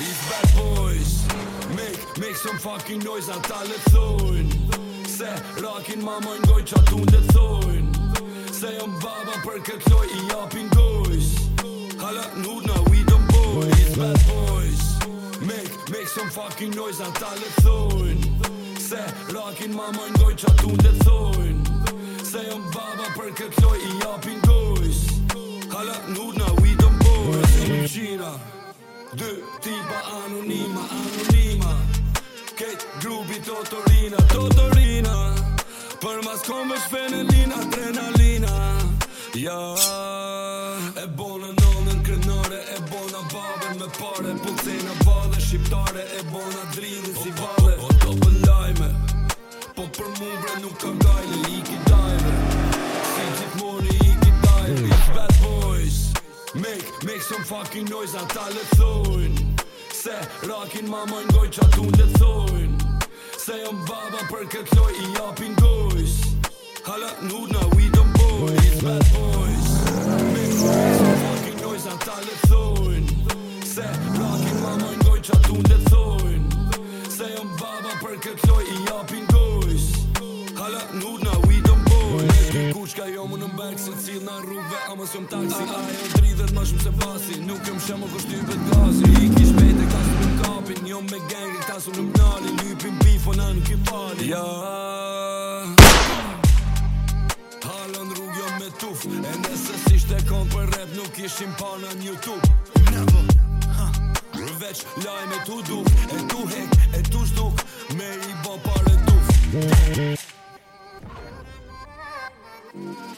It's bad boys Make, make some fucking noise Ata le thujnë Se rakin mama ngoj që atun dhe thujnë Se jom baba për këtë loj i japin gojsh Hala nuk na we don't boy It's bad boys Make, make some fucking noise Ata le thujnë Se rakin mama ngoj që atun dhe thujnë Se jom baba për këtë loj i japin gojsh Hala nuk na we don't boy Vërësit në qina Dë tipa anonima, anonima Ketë grubi Totorina, Totorina Për mas me shpenelina, adrenalina Ja E bonë në krenore E bonë babën me pare Pucin a bale shqiptare E bonë a dridhe si vale Po, po, lajme, po, po, po, nuk po, po, po, po, po, fucking noise ata lethojnë Se rakin ma më ngoj që atu ndethojnë Se jëm baba për këtë loj i japin gojs Hala nudna we don't boys, bad boys Big boys, fucking noise ata lethojnë Se rakin ma më ngoj që atu ndethojnë Se jëm baba për këtë loj i japin gojs Hala nudna Kuçka i jo më në mbekë Se cilë në rrugëve a më sëmë taksi A e o dridhet ma shumë se basi Nuk e më shemë o kështy për gazi I kish bete ka së kapin jo me gengë tasu në mdali Lypin bifo në në kipani Ja Halon rrugë jo me tuf E nëse si shte kon për rap Nuk ishim pa në një tuk Veç lajme tu duf E tu hek e tu shduk Thank you.